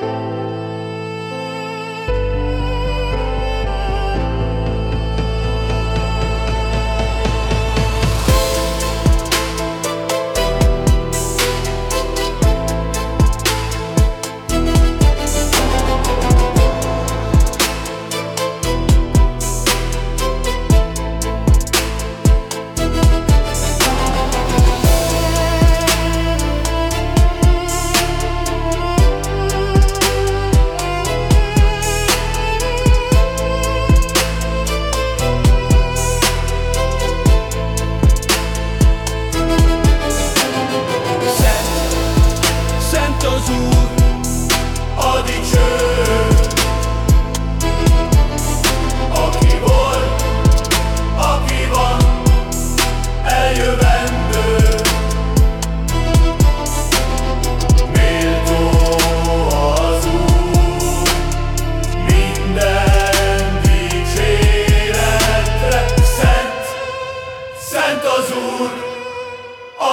Música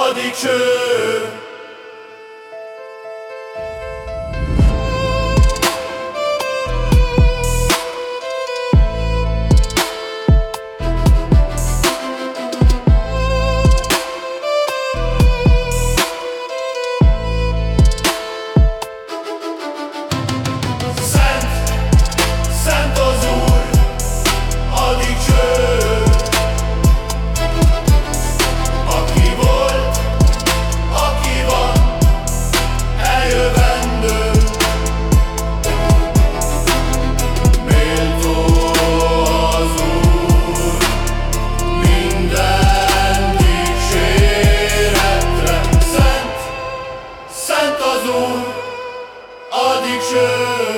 sadık şu picture